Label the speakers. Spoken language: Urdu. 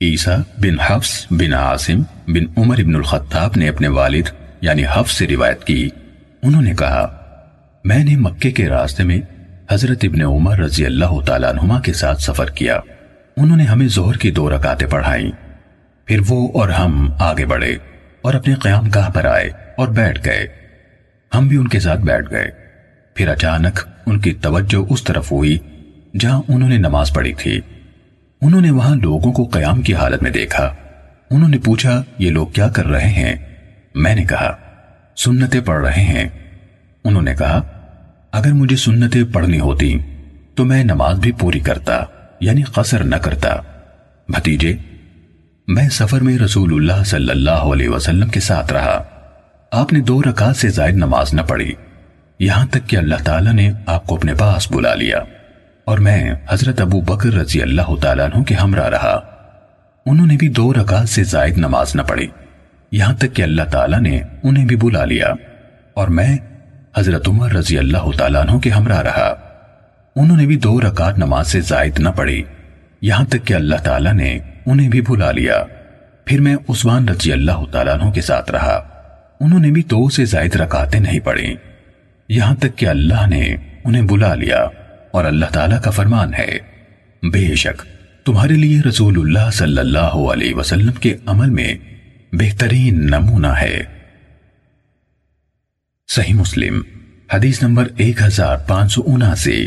Speaker 1: عیسیٰ بن حفظ بن عاصم بن عمر بن الخطاب نے اپنے والد یعنی حفظ سے روایت کی۔ انہوں نے کہا، میں نے مکے کے راستے میں حضرت ابن عمر رضی اللہ تعالیٰ عنہما کے ساتھ سفر کیا۔ انہوں نے ہمیں زہر کی دو رکاتیں پڑھائیں۔ پھر وہ اور ہم آگے بڑھے اور اپنے قیام گاہ پر آئے اور بیٹھ گئے۔ ہم بھی ان کے ساتھ بیٹھ گئے۔ پھر اچانک ان کی توجہ اس طرف ہوئی جہاں انہوں نے نماز پڑھی تھی۔ انہوں نے وہاں لوگوں کو قیام کی حالت میں دیکھا۔ انہوں نے پوچھا، یہ لوگ کیا کر رہے ہیں؟ میں نے کہا، سنتیں پڑھ رہے ہیں۔ انہوں نے کہا، اگر مجھے سنتیں پڑھنی ہوتی تو میں نماز بھی پوری کرتا یعنی قصر نہ کرتا۔ بھتیجے، میں سفر میں رسول اللہ صلی اللہ علیہ وسلم کے ساتھ رہا۔ آپ نے دو رکعت سے زائد نماز نہ پڑھی۔ یہاں تک کہ اللہ تعالیٰ نے آپ کو اپنے پاس بلا لیا۔ اور میں حضرت ابو بکر رضی اللہ تعالیٰ عنہ کے ہمراہ رہا۔ انہوں نے بھی دو رکعت سے زائد نماز نہ پڑھی۔ یہاں تک کہ اللہ تعالیٰ نے انہیں بھی بلا لیا۔ اور میں حضرت عمر رضی اللہ تعالیٰ عنہ کے ہمراہ رہا۔ انہوں نے بھی دو رکعت نماز سے زائد نہ پڑھی۔ یہاں تک کہ اللہ تعالیٰ نے انہیں بھی بلا لیا۔ پھر میں عثمان رضی اللہ تعالیٰ عنہ کے ساتھ رہا۔ انہوں نے بھی دو سے زائد رکعتیں نہیں پڑھی یہاں تک کہ اللہ نے انہیں بلا لیا۔ اور اللہ تعالیٰ کا فرمان ہے۔ بے شک، تمہارے لیے رسول اللہ صلی اللہ علیہ وسلم کے عمل میں بہترین نمونہ ہے۔ صحیح مسلم، حدیث نمبر ایک ہزار پانچ سو اناسی۔